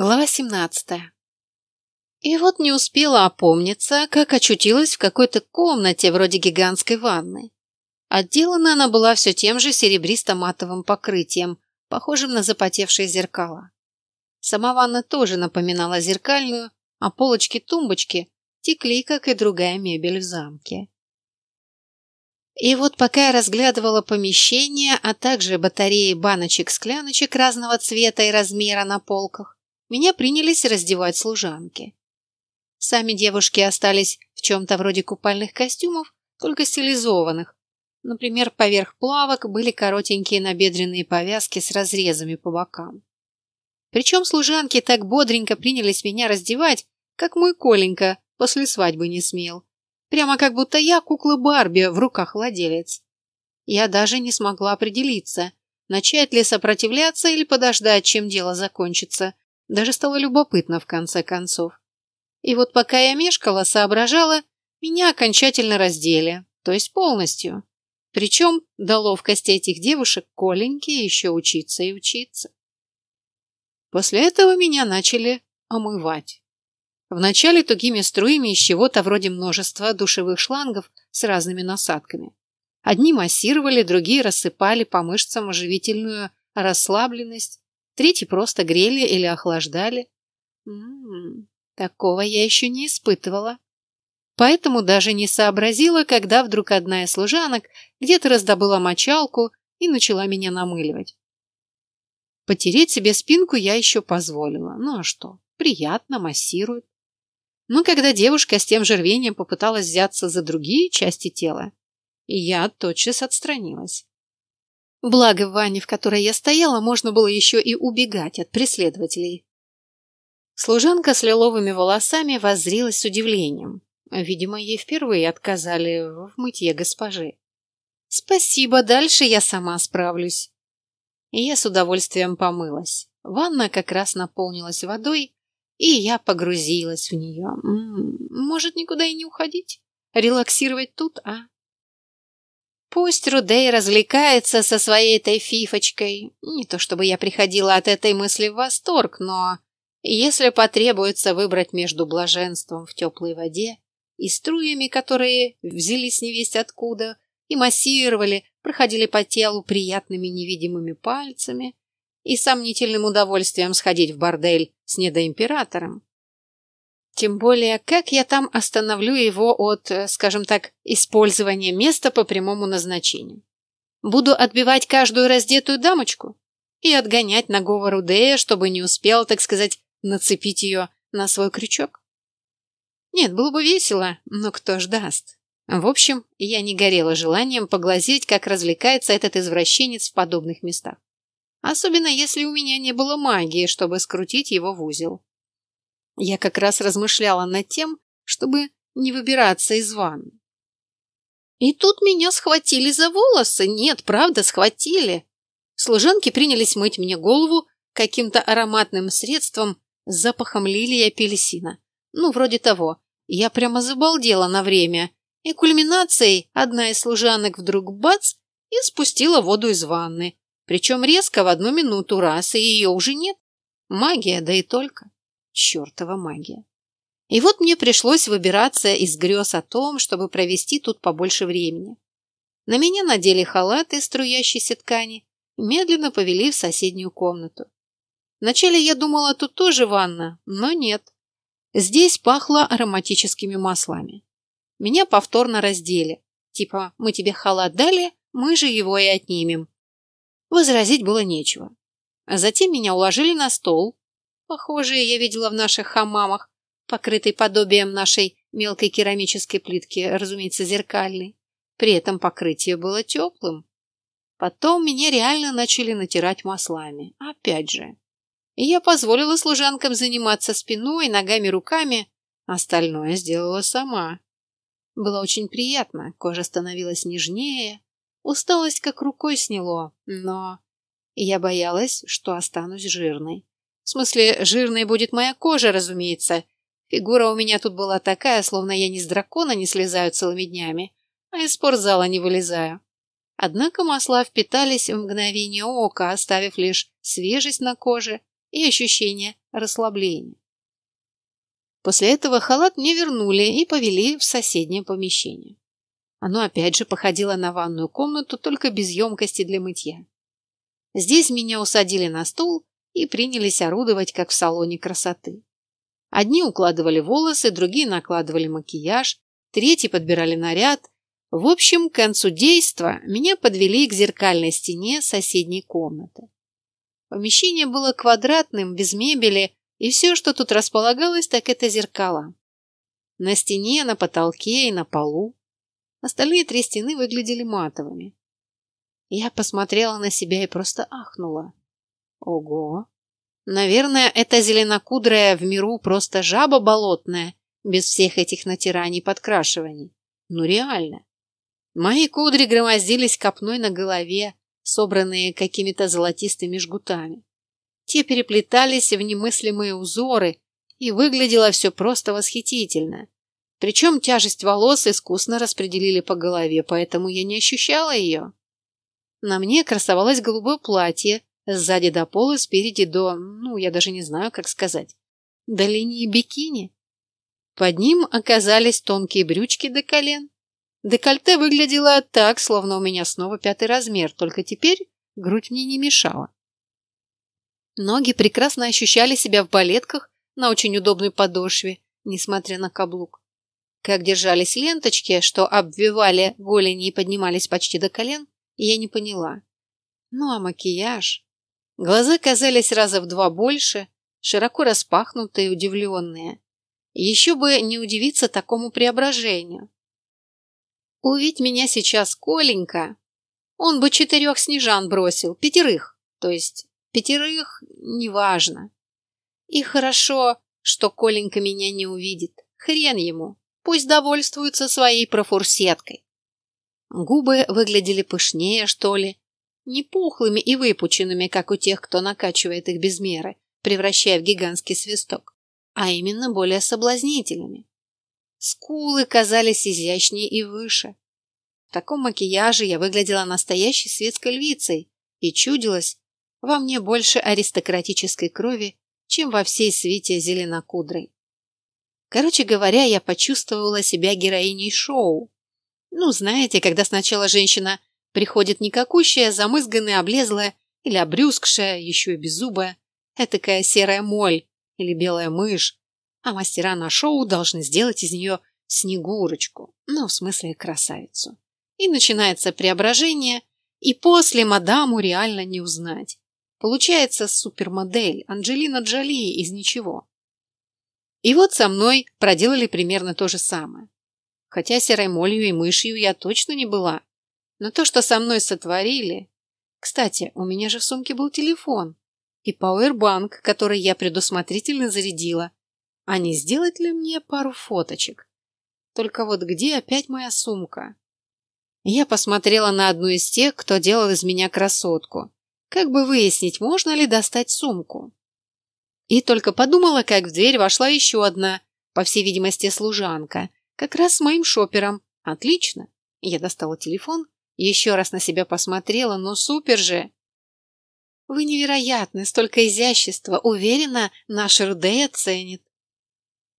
Глава 17. И вот не успела опомниться, как очутилась в какой-то комнате вроде гигантской ванны. Отделана она была все тем же серебристо-матовым покрытием, похожим на запотевшие зеркала. Сама ванна тоже напоминала зеркальную, а полочки-тумбочки текли, как и другая мебель в замке. И вот пока я разглядывала помещение, а также батареи баночек-скляночек разного цвета и размера на полках, меня принялись раздевать служанки. Сами девушки остались в чем-то вроде купальных костюмов, только стилизованных. Например, поверх плавок были коротенькие набедренные повязки с разрезами по бокам. Причем служанки так бодренько принялись меня раздевать, как мой Коленька после свадьбы не смел. Прямо как будто я кукла Барби в руках владелец. Я даже не смогла определиться, начать ли сопротивляться или подождать, чем дело закончится, даже стало любопытно в конце концов. И вот пока я мешкала, соображала, меня окончательно раздели, то есть полностью. Причем до ловкости этих девушек Коленьке еще учиться и учиться. После этого меня начали омывать. Вначале тугими струями из чего-то вроде множества душевых шлангов с разными насадками. Одни массировали, другие рассыпали по мышцам оживительную расслабленность, третьи просто грели или охлаждали. М-м, такого я еще не испытывала. Поэтому даже не сообразила, когда вдруг одна из служанок где-то раздобыла мочалку и начала меня намыливать. Потереть себе спинку я еще позволила. Ну а что, приятно, массирует. Но когда девушка с тем же рвением попыталась взяться за другие части тела, я тотчас отстранилась. Благо в ванне, в которой я стояла, можно было еще и убегать от преследователей. Служанка с лиловыми волосами воззрилась с удивлением. Видимо, ей впервые отказали в мытье госпожи. «Спасибо, дальше я сама справлюсь». И я с удовольствием помылась. Ванна как раз наполнилась водой, и я погрузилась в нее. М -м, может, никуда и не уходить? Релаксировать тут, а? Пусть Рудей развлекается со своей этой фифочкой. Не то чтобы я приходила от этой мысли в восторг, но если потребуется выбрать между блаженством в теплой воде и струями, которые взялись невесть откуда, и массировали, проходили по телу приятными невидимыми пальцами, и сомнительным удовольствием сходить в бордель с недоимператором, тем более, как я там остановлю его от, э, скажем так, использования места по прямому назначению? Буду отбивать каждую раздетую дамочку и отгонять на говору Дея, чтобы не успел, так сказать, нацепить ее на свой крючок? Нет, было бы весело, но кто ж даст? В общем, я не горела желанием поглазеть, как развлекается этот извращенец в подобных местах. Особенно, если у меня не было магии, чтобы скрутить его в узел. Я как раз размышляла над тем, чтобы не выбираться из ванны. И тут меня схватили за волосы. Нет, правда, схватили. Служанки принялись мыть мне голову каким-то ароматным средством с запахом лилии и апельсина. Ну, вроде того. Я прямо забалдела на время. И кульминацией одна из служанок вдруг бац и спустила воду из ванны. Причем резко в одну минуту раз, и ее уже нет. Магия, да и только. Чертова магия. И вот мне пришлось выбираться из грез о том, чтобы провести тут побольше времени. На меня надели халат из струящейся ткани и медленно повели в соседнюю комнату. Вначале я думала, тут тоже ванна, но нет. Здесь пахло ароматическими маслами. Меня повторно раздели. Типа, мы тебе халат дали, мы же его и отнимем. Возразить было нечего. А затем меня уложили на стол, Похожие я видела в наших хамамах, покрытой подобием нашей мелкой керамической плитки, разумеется, зеркальной. При этом покрытие было теплым. Потом меня реально начали натирать маслами. Опять же. И я позволила служанкам заниматься спиной, ногами, руками. Остальное сделала сама. Было очень приятно, кожа становилась нежнее, усталость как рукой сняло, но я боялась, что останусь жирной. В смысле, жирной будет моя кожа, разумеется. Фигура у меня тут была такая, словно я не с дракона не слезаю целыми днями, а из спортзала не вылезаю. Однако масла впитались в мгновение ока, оставив лишь свежесть на коже и ощущение расслабления. После этого халат мне вернули и повели в соседнее помещение. Оно опять же походило на ванную комнату, только без емкости для мытья. Здесь меня усадили на стул и принялись орудовать, как в салоне красоты. Одни укладывали волосы, другие накладывали макияж, третьи подбирали наряд. В общем, к концу действа меня подвели к зеркальной стене соседней комнаты. Помещение было квадратным, без мебели, и все, что тут располагалось, так это зеркала. На стене, на потолке и на полу. Остальные три стены выглядели матовыми. Я посмотрела на себя и просто ахнула. Ого! Наверное, эта зеленокудрая в миру просто жаба болотная, без всех этих натираний и подкрашиваний. Ну реально. Мои кудри громоздились копной на голове, собранные какими-то золотистыми жгутами. Те переплетались в немыслимые узоры, и выглядело все просто восхитительно. Причем тяжесть волос искусно распределили по голове, поэтому я не ощущала ее. На мне красовалось голубое платье, сзади до пола, спереди до, ну, я даже не знаю, как сказать, до линии бикини. Под ним оказались тонкие брючки до колен. Декольте выглядело так, словно у меня снова пятый размер, только теперь грудь мне не мешала. Ноги прекрасно ощущали себя в балетках на очень удобной подошве, несмотря на каблук. Как держались ленточки, что обвивали голени и поднимались почти до колен, я не поняла. Ну а макияж? Глаза казались раза в два больше, широко распахнутые и удивленные. Еще бы не удивиться такому преображению. Увидь меня сейчас Коленька, он бы четырех снежан бросил, пятерых, то есть пятерых, неважно. И хорошо, что Коленька меня не увидит, хрен ему, пусть довольствуется своей профурсеткой. Губы выглядели пышнее, что ли, не пухлыми и выпученными, как у тех, кто накачивает их без меры, превращая в гигантский свисток, а именно более соблазнительными. Скулы казались изящнее и выше. В таком макияже я выглядела настоящей светской львицей и чудилась во мне больше аристократической крови, чем во всей свете зеленокудрой. Короче говоря, я почувствовала себя героиней шоу. Ну, знаете, когда сначала женщина приходит никакущая, замызганная, облезлая или обрюзгшая, еще и беззубая, этакая серая моль или белая мышь, а мастера на шоу должны сделать из нее снегурочку, ну, в смысле красавицу. И начинается преображение, и после мадаму реально не узнать. Получается супермодель Анджелина Джоли из ничего. И вот со мной проделали примерно то же самое. Хотя серой молью и мышью я точно не была. Но то, что со мной сотворили... Кстати, у меня же в сумке был телефон и пауэрбанк, который я предусмотрительно зарядила. А не сделать ли мне пару фоточек? Только вот где опять моя сумка? Я посмотрела на одну из тех, кто делал из меня красотку. Как бы выяснить, можно ли достать сумку? И только подумала, как в дверь вошла еще одна, по всей видимости, служанка, как раз с моим шопером. Отлично. Я достала телефон, еще раз на себя посмотрела, но супер же. Вы невероятны, столько изящества. Уверена, наш Рудей оценит.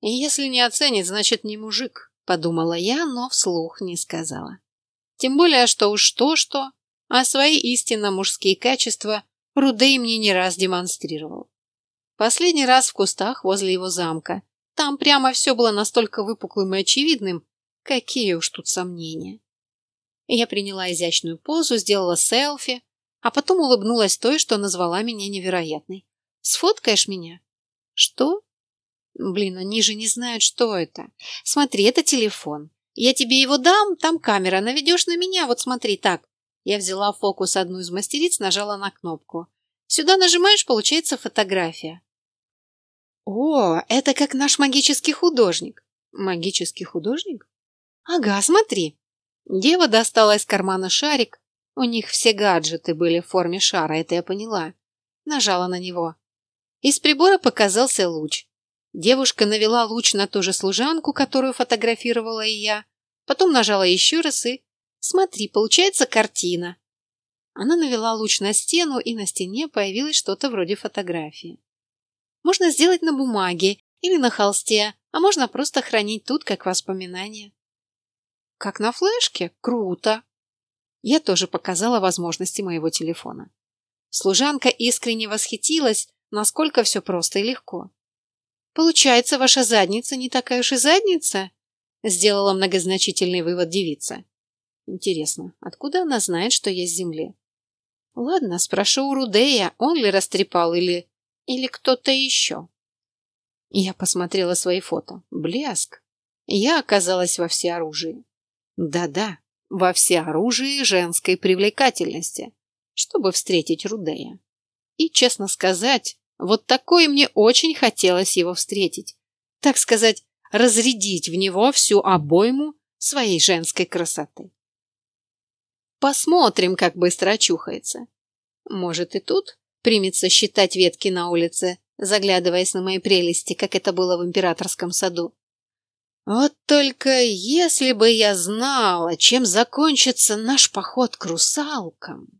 И если не оценит, значит не мужик, подумала я, но вслух не сказала. Тем более, что уж то-что, а свои истинно мужские качества Рудей мне не раз демонстрировал. Последний раз в кустах возле его замка. Там прямо все было настолько выпуклым и очевидным, какие уж тут сомнения. Я приняла изящную позу, сделала селфи, а потом улыбнулась той, что назвала меня невероятной. «Сфоткаешь меня?» «Что?» «Блин, они же не знают, что это. Смотри, это телефон. Я тебе его дам, там камера, наведешь на меня, вот смотри, так». Я взяла фокус одну из мастериц, нажала на кнопку. Сюда нажимаешь, получается фотография. О, это как наш магический художник. Магический художник? Ага, смотри. Дева достала из кармана шарик. У них все гаджеты были в форме шара, это я поняла. Нажала на него. Из прибора показался луч. Девушка навела луч на ту же служанку, которую фотографировала и я. Потом нажала еще раз и... Смотри, получается картина. Она навела луч на стену, и на стене появилось что-то вроде фотографии. Можно сделать на бумаге или на холсте, а можно просто хранить тут как воспоминание. Как на флешке? Круто! Я тоже показала возможности моего телефона. Служанка искренне восхитилась, насколько все просто и легко. «Получается, ваша задница не такая уж и задница?» Сделала многозначительный вывод девица. Интересно, откуда она знает, что я с земли? Ладно, спрошу у Рудея, он ли растрепал или... или кто-то еще. Я посмотрела свои фото. Блеск. Я оказалась во всеоружии. Да-да, во всеоружии женской привлекательности, чтобы встретить Рудея. И, честно сказать, вот такое мне очень хотелось его встретить. Так сказать, разрядить в него всю обойму своей женской красоты. Посмотрим, как быстро очухается. Может и тут примется считать ветки на улице, заглядываясь на мои прелести, как это было в императорском саду. Вот только если бы я знала, чем закончится наш поход к русалкам...